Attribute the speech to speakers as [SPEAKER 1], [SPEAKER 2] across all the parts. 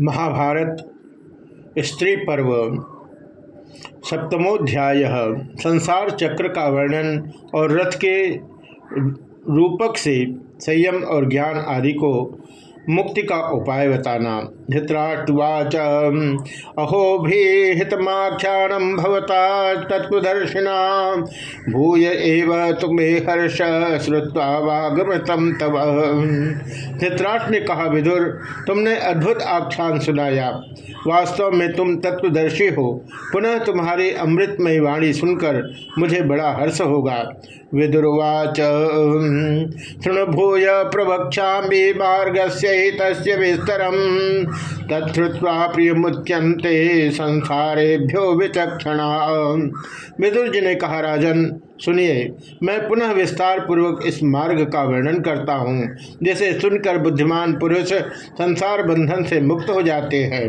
[SPEAKER 1] महाभारत स्त्री पर्व, सप्तमोध्याय, संसार चक्र का वर्णन और रथ के रूपक से संयम और ज्ञान आदि को मुक्ति का उपाय बताना। धृतराष्ट्रवाच अहो भीतमाख्यानम भवता तत्वदर्शिना भूय एव तुम्हें हर्ष श्रुवा वागमृतम तव धृतराष्ट्र ने कहा, विदुर, तुमने अद्भुत आख्यान सुनाया। वास्तव में तुम तत्वदर्शी हो। पुनः तुम्हारी अमृतमय वाणी सुनकर मुझे बड़ा हर्ष होगा। विदुर्वाच भूय प्रवक्षा मार्ग से विस्तर तत्वा प्रिय मुच्यंते संसारेभ्यो विचक्षण जी ने कहा राजन सुनिए, मैं पुनः विस्तार पूर्वक इस मार्ग का वर्णन करता हूँ, जिसे सुनकर बुद्धिमान पुरुष संसार बंधन से मुक्त हो जाते हैं।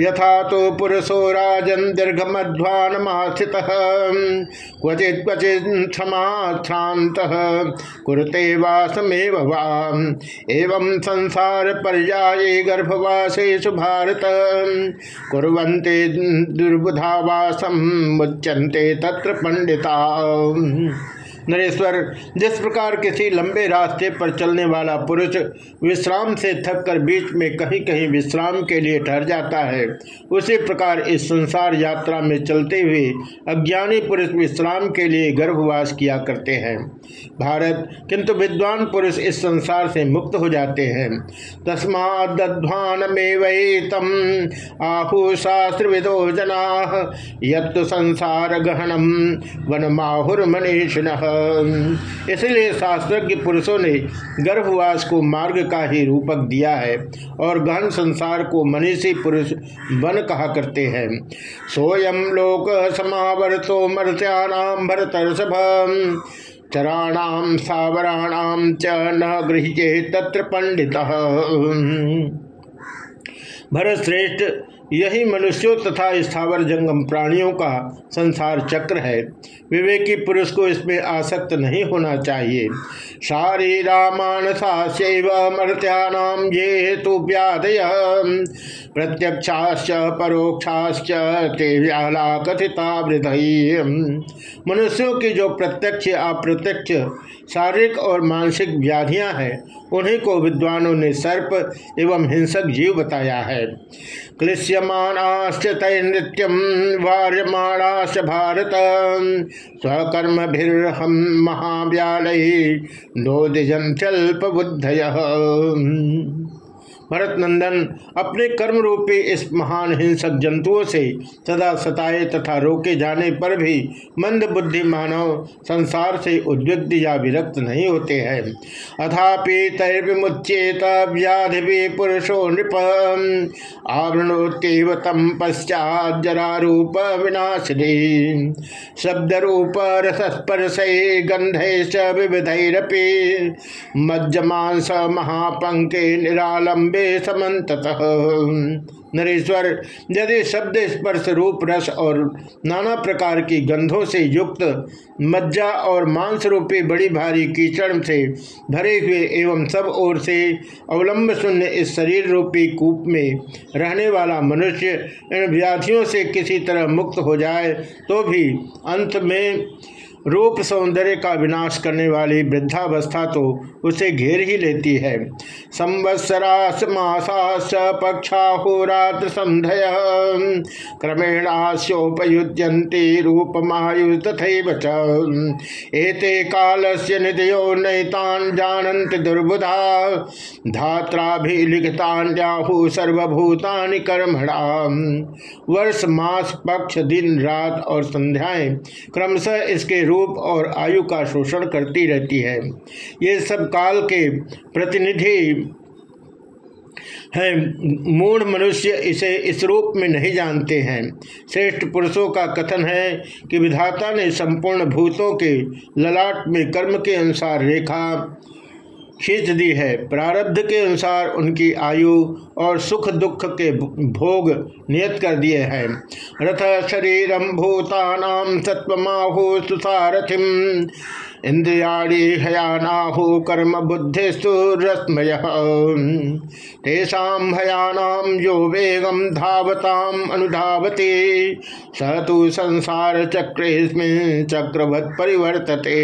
[SPEAKER 1] यथा तो पुरुषो राजन दीर्घ मध्वान मास्थित क्वचित क्वचित क्षमाश्रांत कुरते वासमेव वाम। एवं संसार पर्याय गर्भवासेषु भारत कुरंते दुर्बुधावासम मुच्यंते तत्र पंडिता 嗯。नरेश्वर, जिस प्रकार किसी लंबे रास्ते पर चलने वाला पुरुष विश्राम से थक कर बीच में कहीं कहीं विश्राम के लिए ठहर जाता है, उसी प्रकार इस संसार यात्रा में चलते हुए अज्ञानी पुरुष विश्राम के लिए गर्भवास किया करते हैं। भारत, किंतु विद्वान पुरुष इस संसार से मुक्त हो जाते हैं। तस्माद्वान में वही तम आहु शास्त्र विदो जना यत्तु संसार गहनम वन माहुर मनीषिण इसलिए शास्त्रज्ञ पुरुषों ने गर्भवास को मार्ग का ही रूपक दिया है और गहन संसार को मनीषी पुरुष वन कहा करते हैं। सोयम लोक समावर्तो मर्त्याणाम भरतर्षभ चराणाम सावराणाम च न गृह्ये तत्र पंडित। भरत श्रेष्ठ यही मनुष्यों तथा स्थावर जंगम प्राणियों का संसार चक्र है। विवेकी पुरुष को इसमें आसक्त नहीं होना चाहिए। शारीरा मानसास्व मर्त्याम ये हेतु व्याधय प्रत्यक्षाश्च, परोक्षाश्च, ते व्याला कथिता मनुष्यों की जो प्रत्यक्ष अप्रत्यक्ष शारीरिक और मानसिक व्याधियाँ हैं, उन्हीं को विद्वानों ने सर्प एवं हिंसक जीव बताया है। क्लिश्यमाणाश्च तैनृत्यम वार्यमाणाश्च भारत स्वकर्म हम महाव्यालय दिजल्प बुद्धय भरत नंदन अपने कर्म रूपी इस महान हिंसक जंतुओं से सदा सताए तथा रोके जाने पर भी मंद बुद्धि मानव संसार से उद्विग्ध या विरक्त नहीं होते हैं। अथापि तैर्विमुच्येत व्याधि पुरुषो नृप। आवरणोत्यव तम पश्चात जरारूप विनाशिनी। शब्द रूप रसस्पर्श गंधे विविधरपी। मज्जमांस महापंके निरालंबे समत नरेश्वर, यदि शब्द स्पर्श रूप रस और नाना प्रकार की गंधों से युक्त मज्जा और मांस रूपी बड़ी भारी कीचड़ से भरे हुए एवं सब ओर से अवलंब शून्य इस शरीर रूपी कूप में रहने वाला मनुष्य इन व्याधियों से किसी तरह मुक्त हो जाए तो भी अंत में रूप सौंदर्य का विनाश करने वाली वृद्धावस्था तो उसे घेर ही लेती है। संवत्सरास मासास पक्षा होरात्र संधय क्रमेणास्योपयुज्यंती रूप मायु तथा एते काल से निधयो नैतान जानन्ति दुर्बुधा। सर्वभूतानि वर्ष, मास, पक्ष, दिन, रात और संध्याएँ क्रमशः इसके रूप रूप और आयु का शोषण करती रहती है। ये सब काल के प्रतिनिधि है। मूढ़ मनुष्य इसे इस रूप में नहीं जानते हैं। श्रेष्ठ पुरुषों का कथन है कि विधाता ने संपूर्ण भूतों के ललाट में कर्म के अनुसार रेखा खींच दी है। प्रारब्ध के अनुसार उनकी आयु और सुख दुख के भोग नियत कर दिए हैं। रथ शरीरम भूतानाम सत्वमाहो सुसारथिम। इंद्रियाणी हयानाहु कर्म बुद्धिस्तु रश्मय तेषाम हयानाम यो वेगम धावताम अनुधावते। स तो संसार चक्र चक्रवत परिवर्तते।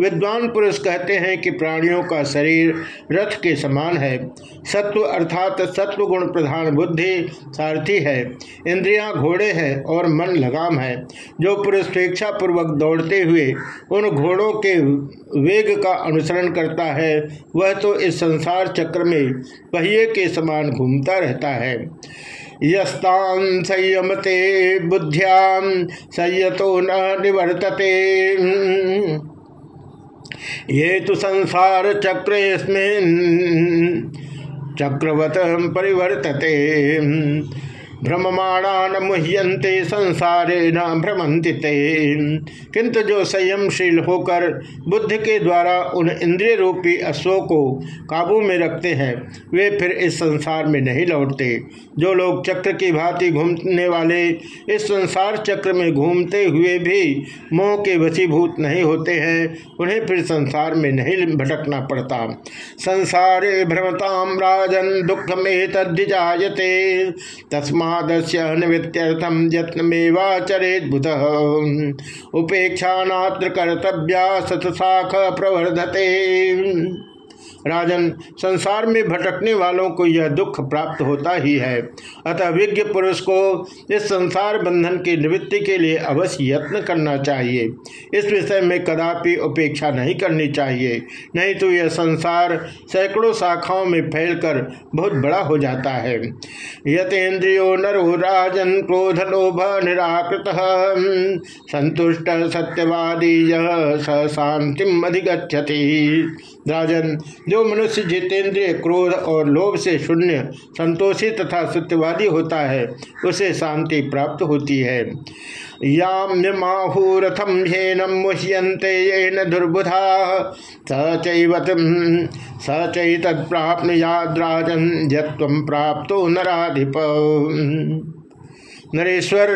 [SPEAKER 1] विद्वान पुरुष कहते हैं कि प्राणियों का शरीर रथ के समान है। सत्व अर्थात सत्व गुण प्रधान बुद्धि सारथी है। इंद्रियाँ घोड़े हैं और मन लगाम है। जो पुरुष स्वेच्छापूर्वक दौड़ते हुए उन घोड़ों के वेग का अनुसरण करता है, वह तो इस संसार चक्र में पहिए के समान घूमता रहता है। यस्तान संयमते बुद्ध्याम संयतो न निवर्तते। ये तो संसार चक्र इसमें चक्रवत परिवर्तते। भ्रममाणा न मुह्यंते संसारे न भ्रमंति किंतु जो संयमशील होकर बुद्ध के द्वारा उन इंद्रिय रूपी अश्वों को काबू में रखते हैं, वे फिर इस संसार में नहीं लौटते। जो लोग चक्र की भांति घूमने वाले, इस संसार चक्र में घूमते हुए भी मोह के वशीभूत नहीं होते हैं, उन्हें फिर संसार में नहीं भटकना पड़ता। संसारे भ्रमताम राजन दुख में तद्विजाते तस्मा प्रमादस्य निवृत्त्यर्थम यत्नमेवाचरेत बुध उपेक्षा नात्र कर्तव्या सतशाख प्रवर्धते राजन, संसार में भटकने वालों को यह दुख प्राप्त होता ही है। अतः विज्ञ पुरुष को इस संसार बंधन की निवृत्ति के लिए अवश्य यत्न करना चाहिए। इस विषय में कदापि उपेक्षा नहीं करनी चाहिए। नहीं तो यह संसार सैकड़ों शाखाओं में फैलकर बहुत बड़ा हो जाता है। यतेन्द्रियो नरो राजन क्रोध लोभ निराकृत। संतुष्ट सत्यवादी यह शांतिम अधिगछति राजन, जो मनुष्य जितेंद्रिय, क्रोध और लोभ से शून्य, संतोषी तथा सत्यवादी होता है, उसे शांति प्राप्त होती है। याम्यमाहूरथम हेनम मुह्यंते येन दुर्बुधा, स चैवत स चैतत्प्राप्न याद्राजन यम प्राप्त नराधिप। नरेश्वर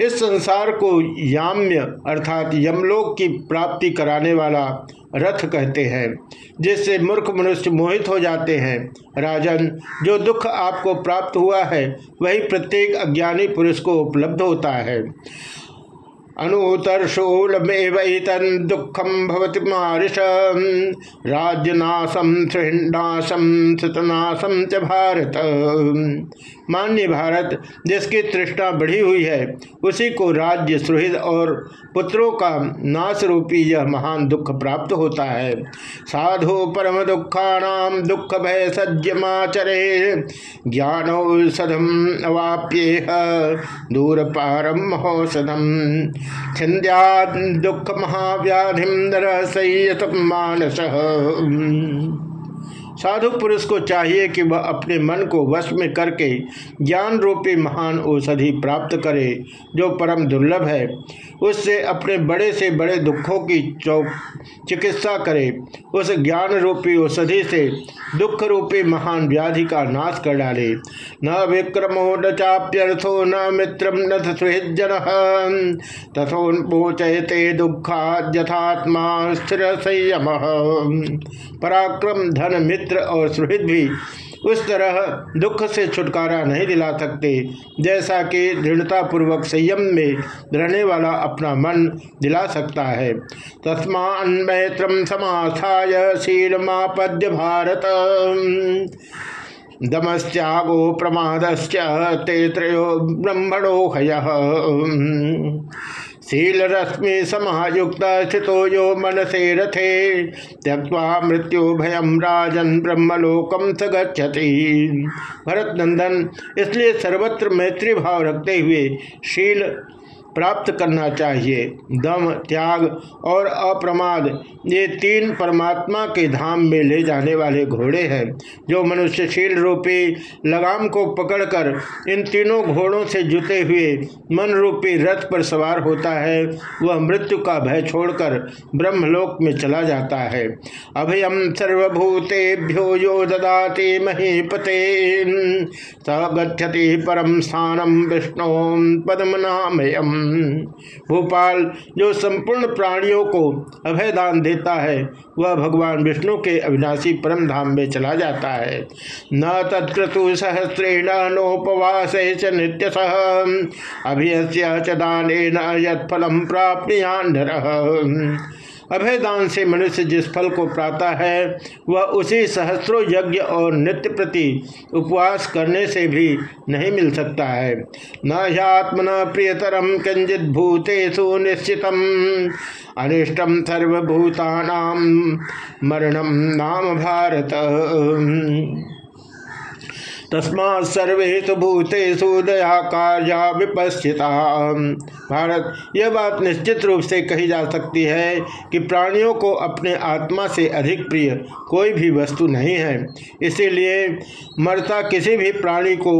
[SPEAKER 1] इस संसार को याम्य अर्थात यमलोक की प्राप्ति कराने वाला रथ कहते हैं, जिससे मूर्ख मनुष्य मोहित हो जाते हैं। राजन, जो दुख आपको प्राप्त हुआ है, वही प्रत्येक अज्ञानी पुरुष को उपलब्ध होता है। अनुतर्शूलमेवैतन दुखम भवति मारिष। राज्यनाशम त्रिनाशम सतनाशम च भारत। मान्य भारत, जिसकी तृष्णा बढ़ी हुई है, उसी को राज्य सुहृद और पुत्रों का नाश रूपी यह महान दुख प्राप्त होता है। साधु परम दुखाणाम दुख भय सज्जमाचरे ज्ञान औषधम अवाप्येह दूर पारम महोषधम छिंद्या दुख महाव्याधि नर मानस। साधु पुरुष को चाहिए कि वह अपने मन को वश में करके ज्ञान रूपी महान औषधि प्राप्त करे, जो परम दुर्लभ है। उससे अपने बड़े से बड़े दुखों की चिकित्सा करे। उस ज्ञान रूपी औषधि से दुख रूपी महान व्याधि का नाश कर डाले। न विक्रमो न चाप्यर्थो न मित्रम न सुहृजन तथोन्पोचयते दुखा यथात्मा स्थिर संयम पराक्रम धन मित्र और सुहृद भी उस तरह दुख से छुटकारा नहीं दिला सकते, जैसा कि दृढ़ता पूर्वक संयम में रहने वाला अपना मन दिला सकता है। तस्मान मैत्रम समास्थाय शीलमापद्य भारत। दमस्त्यागो प्रमादश्च ते त्रयो ब्रह्मणो हय। शील रश्मि समायुक्त स्थितो यो मनसे रथे। त्यक्वा मृत्यु भयम राजन ब्रह्मलोकम स भरत नंदन इसलिए सर्वत्र मैत्री भाव रखते हुए शील प्राप्त करना चाहिए। दम, त्याग और अप्रमाद, ये तीन परमात्मा के धाम में ले जाने वाले घोड़े हैं, जो मनुष्यशील रूपी लगाम को पकड़कर इन तीनों घोड़ों से जुते हुए मन रूपी रथ पर सवार होता है। वह मृत्यु का भय छोड़कर ब्रह्मलोक में चला जाता है। अभयम सर्वभूतेभ्यो यो ददाति महीपते स गति परम स्थानम विष्णु पद्मनामयम। भोपाल, जो संपूर्ण प्राणियों को अभय दान देता है, वह भगवान विष्णु के अविनाशी परम धाम में चला जाता है। न तत्क्रतु सहस्रेण नोपवास नित्य सह अभिय च दान यत्फलम प्राप्त अभय दान से मनुष्य जिस फल को पाता है, वह उसी सहस्रो यज्ञ और नित्य प्रति उपवास करने से भी नहीं मिल सकता है। न ह्यात्मन प्रियतरम कंजित भूतेषु निश्चित अनिष्टम सर्वभूता मरणम नाम भारत तस्मा सर्वे तो भूतेषु दया कार्या विपस्थिता भारत, यह बात निश्चित रूप से कही जा सकती है कि प्राणियों को अपने आत्मा से अधिक प्रिय कोई भी वस्तु नहीं है। इसीलिए मरता किसी भी प्राणी को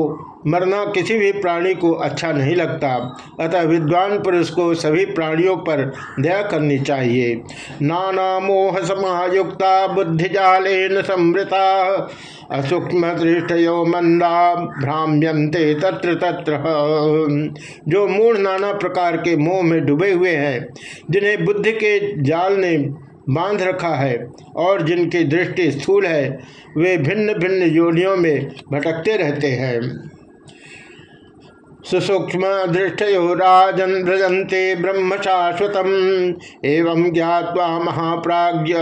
[SPEAKER 1] मरना किसी भी प्राणी को अच्छा नहीं लगता। अतः विद्वान पुरुष को सभी प्राणियों पर दया करनी चाहिए। नाना मोह समायुक्ता बुद्धि जालेन समृता। असूक्ष्म दृष्टयो मंदा भ्राम्यंते तत्र तत्र। जो मूढ़ नाना प्रकार के मोह में डूबे हुए हैं, जिन्हें बुद्धि के जाल ने बाँध रखा है और जिनकी दृष्टि स्थूल है, वे भिन्न भिन्न योनियों में भटकते रहते हैं। सुसूक्ष्म दृष्टयो राजन भ्रजंते ब्रह्म शाश्वत एवं ज्ञावा महाप्राज्य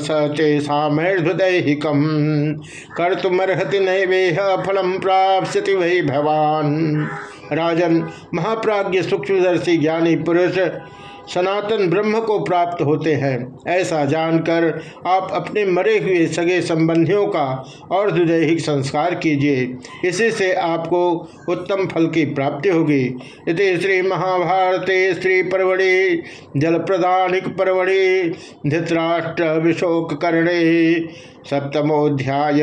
[SPEAKER 1] सचेषामैर्धुदैहिकम कर्तमर्हति नैवेह फल प्राप्स्यति वै भवान। राजन महाप्राज्य सूक्ष्मदर्शी, ज्ञानी, पुरुष सनातन ब्रह्म को प्राप्त होते हैं। ऐसा जानकर आप अपने मरे हुए सगे संबंधियों का और दुदैहिक संस्कार कीजिए। इसी से आपको उत्तम फल की प्राप्ति होगी। इति श्री महाभारते श्री परवड़ी जल प्रदानिक परवड़ी, धृतराष्ट्र विशोक करणे सप्तमोध्याय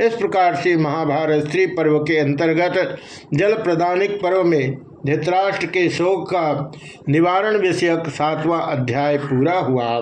[SPEAKER 1] इस प्रकार से महाभारत स्त्री पर्व के अंतर्गत जल प्रदानिक पर्व में धृतराष्ट्र के शोक का निवारण विषयक सातवां अध्याय पूरा हुआ।